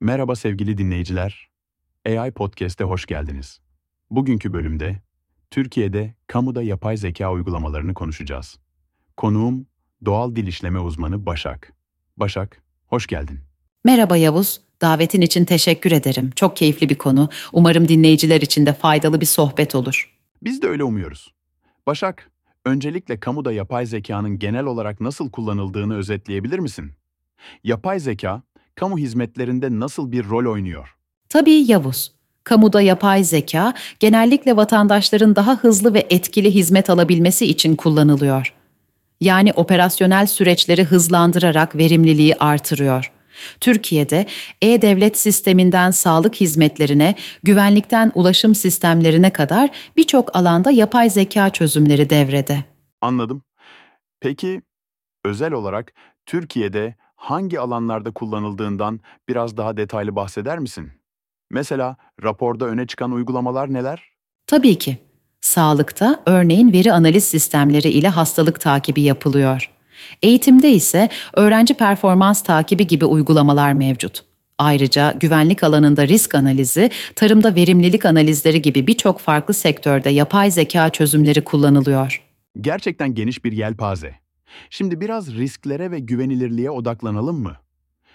Merhaba sevgili dinleyiciler. AI Podcast'e hoş geldiniz. Bugünkü bölümde Türkiye'de kamuda yapay zeka uygulamalarını konuşacağız. Konuğum doğal dil işleme uzmanı Başak. Başak, hoş geldin. Merhaba Yavuz, davetin için teşekkür ederim. Çok keyifli bir konu. Umarım dinleyiciler için de faydalı bir sohbet olur. Biz de öyle umuyoruz. Başak, öncelikle kamuda yapay zekanın genel olarak nasıl kullanıldığını özetleyebilir misin? Yapay zeka, kamu hizmetlerinde nasıl bir rol oynuyor? Tabii Yavuz. Kamuda yapay zeka genellikle vatandaşların daha hızlı ve etkili hizmet alabilmesi için kullanılıyor. Yani operasyonel süreçleri hızlandırarak verimliliği artırıyor. Türkiye'de e-devlet sisteminden sağlık hizmetlerine, güvenlikten ulaşım sistemlerine kadar birçok alanda yapay zeka çözümleri devrede. Anladım. Peki, özel olarak Türkiye'de hangi alanlarda kullanıldığından biraz daha detaylı bahseder misin? Mesela raporda öne çıkan uygulamalar neler? Tabii ki. Sağlıkta örneğin veri analiz sistemleri ile hastalık takibi yapılıyor. Eğitimde ise öğrenci performans takibi gibi uygulamalar mevcut. Ayrıca güvenlik alanında risk analizi, tarımda verimlilik analizleri gibi birçok farklı sektörde yapay zeka çözümleri kullanılıyor. Gerçekten geniş bir yelpaze. Şimdi biraz risklere ve güvenilirliğe odaklanalım mı?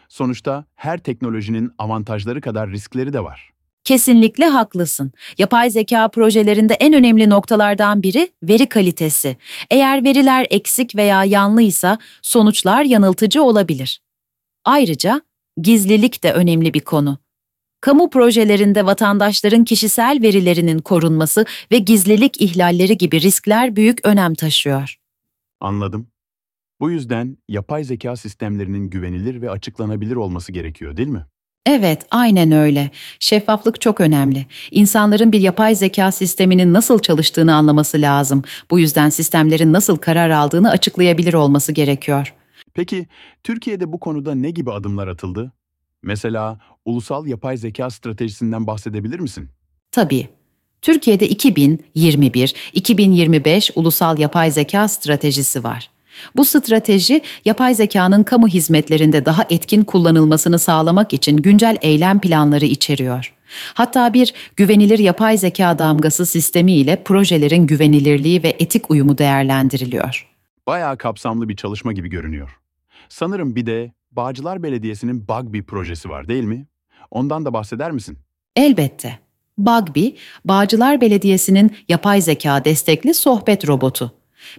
Sonuçta her teknolojinin avantajları kadar riskleri de var. Kesinlikle haklısın. Yapay zeka projelerinde en önemli noktalardan biri veri kalitesi. Eğer veriler eksik veya yanlıysa sonuçlar yanıltıcı olabilir. Ayrıca gizlilik de önemli bir konu. Kamu projelerinde vatandaşların kişisel verilerinin korunması ve gizlilik ihlalleri gibi riskler büyük önem taşıyor. Anladım. Bu yüzden yapay zeka sistemlerinin güvenilir ve açıklanabilir olması gerekiyor, değil mi? Evet, aynen öyle. Şeffaflık çok önemli. İnsanların bir yapay zeka sisteminin nasıl çalıştığını anlaması lazım. Bu yüzden sistemlerin nasıl karar aldığını açıklayabilir olması gerekiyor. Peki Türkiye'de bu konuda ne gibi adımlar atıldı? Mesela ulusal yapay zeka stratejisinden bahsedebilir misin? Tabii. Türkiye'de 2021-2025 Ulusal Yapay Zeka Stratejisi var. Bu strateji, yapay zekanın kamu hizmetlerinde daha etkin kullanılmasını sağlamak için güncel eylem planları içeriyor. Hatta bir güvenilir yapay zeka damgası sistemi ile projelerin güvenilirliği ve etik uyumu değerlendiriliyor. Bayağı kapsamlı bir çalışma gibi görünüyor. Sanırım bir de Bağcılar Belediyesi'nin Bugby projesi var değil mi? Ondan da bahseder misin? Elbette. Bugby, Bağcılar Belediyesi'nin yapay zeka destekli sohbet robotu.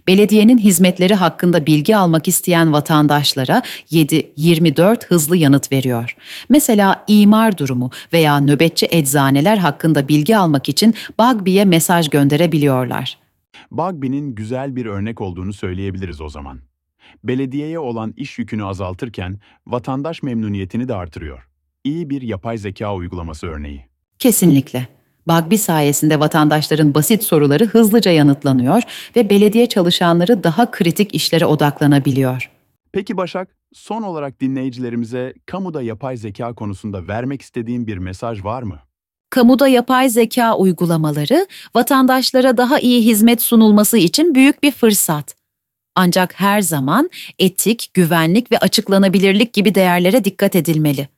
Belediyenin hizmetleri hakkında bilgi almak isteyen vatandaşlara 7-24 hızlı yanıt veriyor. Mesela imar durumu veya nöbetçi eczaneler hakkında bilgi almak için Bugby'ye mesaj gönderebiliyorlar. Bugby'nin güzel bir örnek olduğunu söyleyebiliriz o zaman. Belediyeye olan iş yükünü azaltırken vatandaş memnuniyetini de artırıyor. İyi bir yapay zeka uygulaması örneği. Kesinlikle. Bugby sayesinde vatandaşların basit soruları hızlıca yanıtlanıyor ve belediye çalışanları daha kritik işlere odaklanabiliyor. Peki Başak, son olarak dinleyicilerimize kamuda yapay zeka konusunda vermek istediğin bir mesaj var mı? Kamuda yapay zeka uygulamaları vatandaşlara daha iyi hizmet sunulması için büyük bir fırsat. Ancak her zaman etik, güvenlik ve açıklanabilirlik gibi değerlere dikkat edilmeli.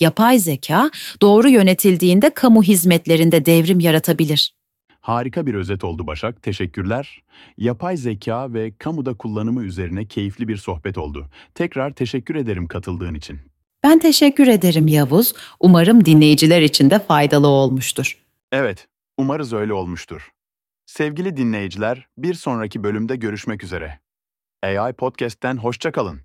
Yapay zeka doğru yönetildiğinde kamu hizmetlerinde devrim yaratabilir. Harika bir özet oldu Başak, teşekkürler. Yapay zeka ve kamuda kullanımı üzerine keyifli bir sohbet oldu. Tekrar teşekkür ederim katıldığın için. Ben teşekkür ederim Yavuz. Umarım dinleyiciler için de faydalı olmuştur. Evet, umarız öyle olmuştur. Sevgili dinleyiciler, bir sonraki bölümde görüşmek üzere. AI Podcast'ten hoşça kalın.